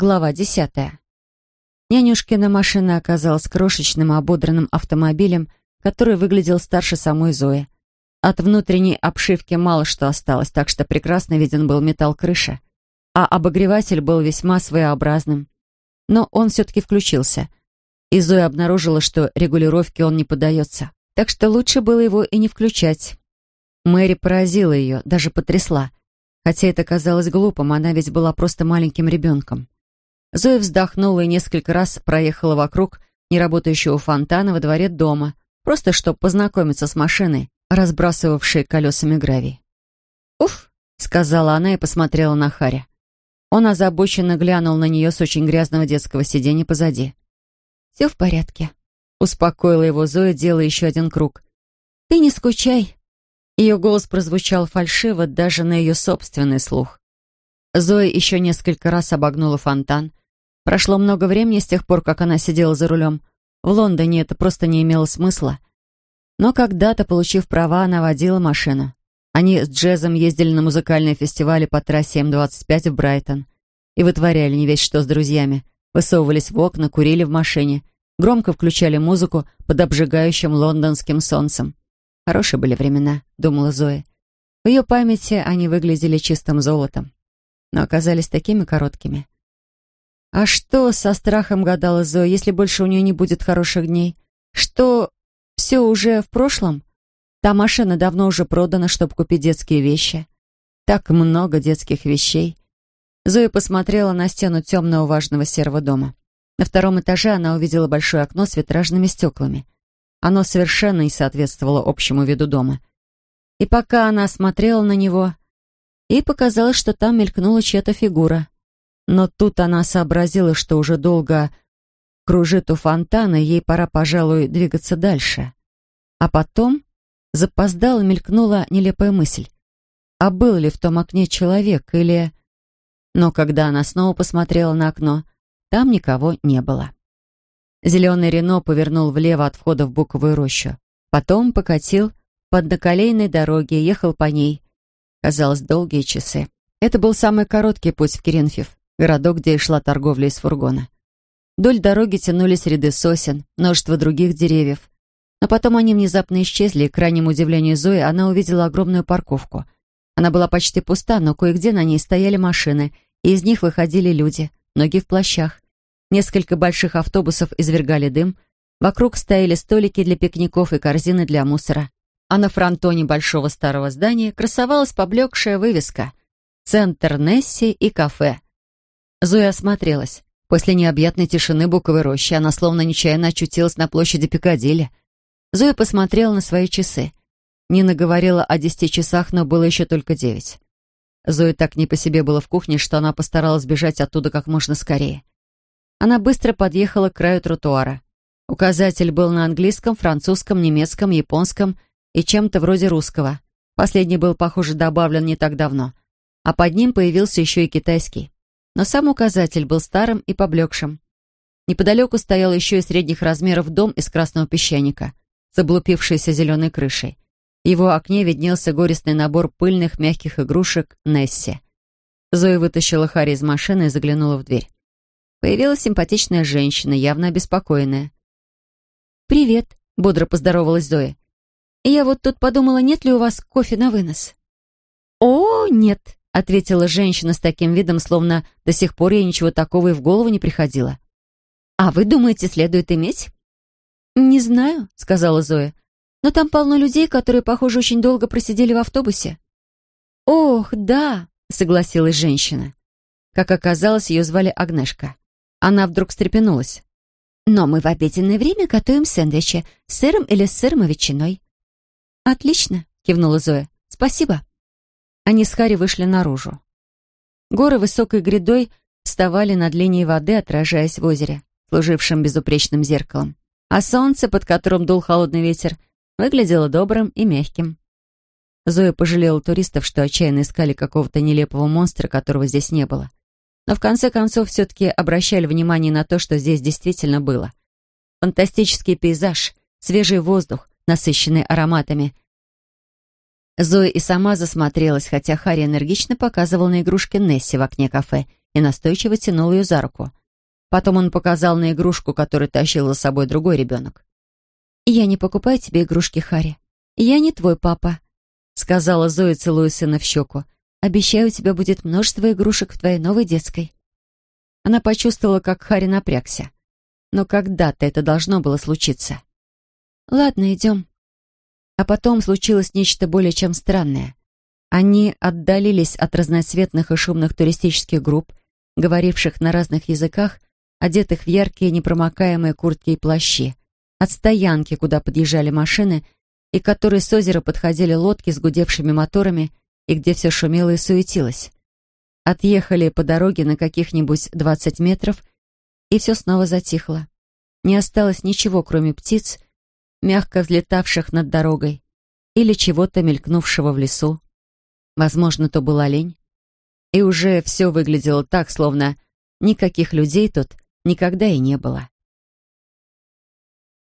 Глава десятая. Нянюшкина машина оказалась крошечным ободранным автомобилем, который выглядел старше самой Зои. От внутренней обшивки мало что осталось, так что прекрасно виден был металл крыши. А обогреватель был весьма своеобразным. Но он все-таки включился. И Зоя обнаружила, что регулировке он не поддается. Так что лучше было его и не включать. Мэри поразила ее, даже потрясла. Хотя это казалось глупым, она ведь была просто маленьким ребенком. Зоя вздохнула и несколько раз проехала вокруг неработающего фонтана во дворе дома, просто чтобы познакомиться с машиной, разбрасывавшей колесами гравий. «Уф!» — сказала она и посмотрела на Харя. Он озабоченно глянул на нее с очень грязного детского сиденья позади. «Все в порядке», — успокоила его Зоя, делая еще один круг. «Ты не скучай, ее голос прозвучал фальшиво даже на ее собственный слух. Зоя еще несколько раз обогнула фонтан. Прошло много времени с тех пор, как она сидела за рулем. В Лондоне это просто не имело смысла. Но когда-то, получив права, она водила машину. Они с Джезом ездили на музыкальные фестивали по трассе М-25 в Брайтон и вытворяли не весь что с друзьями. Высовывались в окна, курили в машине, громко включали музыку под обжигающим лондонским солнцем. Хорошие были времена, думала Зоя. В ее памяти они выглядели чистым золотом, но оказались такими короткими. А что со страхом гадала Зоя, если больше у нее не будет хороших дней? Что все уже в прошлом? Та машина давно уже продана, чтобы купить детские вещи. Так много детских вещей. Зоя посмотрела на стену темного важного серого дома. На втором этаже она увидела большое окно с витражными стеклами — оно совершенно не соответствовало общему виду дома. И пока она смотрела на него, ей показалось, что там мелькнула чья-то фигура. Но тут она сообразила, что уже долго кружит у фонтана, и ей пора, пожалуй, двигаться дальше. А потом запоздала мелькнула нелепая мысль. А был ли в том окне человек или... Но когда она снова посмотрела на окно, там никого не было. Зеленый Рено повернул влево от входа в буковую рощу. Потом покатил по одноколейной дороге, ехал по ней. Казалось, долгие часы. Это был самый короткий путь в Керенфев, городок, где шла торговля из фургона. Вдоль дороги тянулись ряды сосен, множество других деревьев. Но потом они внезапно исчезли, и, к крайнему удивлению Зои, она увидела огромную парковку. Она была почти пуста, но кое-где на ней стояли машины, и из них выходили люди, многие в плащах. Несколько больших автобусов извергали дым. Вокруг стояли столики для пикников и корзины для мусора. А на фронтоне большого старого здания красовалась поблекшая вывеска «Центр Несси и кафе». Зоя осмотрелась. После необъятной тишины буковой рощи она словно нечаянно очутилась на площади Пикадилли. Зоя посмотрела на свои часы. Нина говорила о десяти часах, но было еще только девять. Зоя так не по себе было в кухне, что она постаралась бежать оттуда как можно скорее. Она быстро подъехала к краю тротуара. Указатель был на английском, французском, немецком, японском и чем-то вроде русского. Последний был, похоже, добавлен не так давно. А под ним появился еще и китайский. Но сам указатель был старым и поблекшим. Неподалеку стоял еще и средних размеров дом из красного песчаника с облупившейся зеленой крышей. В его окне виднелся горестный набор пыльных мягких игрушек Несси. Зоя вытащила Харри из машины и заглянула в дверь. Появилась симпатичная женщина, явно обеспокоенная. «Привет», — бодро поздоровалась Зоя. «Я вот тут подумала, нет ли у вас кофе на вынос?» «О, нет», — ответила женщина с таким видом, словно до сих пор ей ничего такого и в голову не приходило. «А вы думаете, следует иметь?» «Не знаю», — сказала Зоя. «Но там полно людей, которые, похоже, очень долго просидели в автобусе». «Ох, да», — согласилась женщина. Как оказалось, ее звали Агнешка. Она вдруг встрепенулась. «Но мы в обеденное время готовим сэндвичи с сыром или с сыром и ветчиной». «Отлично», — кивнула Зоя. «Спасибо». Они с Харри вышли наружу. Горы высокой грядой вставали над линией воды, отражаясь в озере, служившем безупречным зеркалом. А солнце, под которым дул холодный ветер, выглядело добрым и мягким. Зоя пожалела туристов, что отчаянно искали какого-то нелепого монстра, которого здесь не было но в конце концов все-таки обращали внимание на то, что здесь действительно было. Фантастический пейзаж, свежий воздух, насыщенный ароматами. Зоя и сама засмотрелась, хотя Харри энергично показывал на игрушки Несси в окне кафе и настойчиво тянул ее за руку. Потом он показал на игрушку, которую тащил за собой другой ребенок. «Я не покупаю тебе игрушки, Харри. Я не твой папа», — сказала Зоя, целуя сына в щеку. «Обещаю, у тебя будет множество игрушек в твоей новой детской». Она почувствовала, как Харри напрягся. Но когда-то это должно было случиться. «Ладно, идем». А потом случилось нечто более чем странное. Они отдалились от разноцветных и шумных туристических групп, говоривших на разных языках, одетых в яркие непромокаемые куртки и плащи, от стоянки, куда подъезжали машины, и к которой с озера подходили лодки с гудевшими моторами, и где все шумело и суетилось. Отъехали по дороге на каких-нибудь двадцать метров, и все снова затихло. Не осталось ничего, кроме птиц, мягко взлетавших над дорогой, или чего-то мелькнувшего в лесу. Возможно, то был олень. И уже все выглядело так, словно никаких людей тут никогда и не было.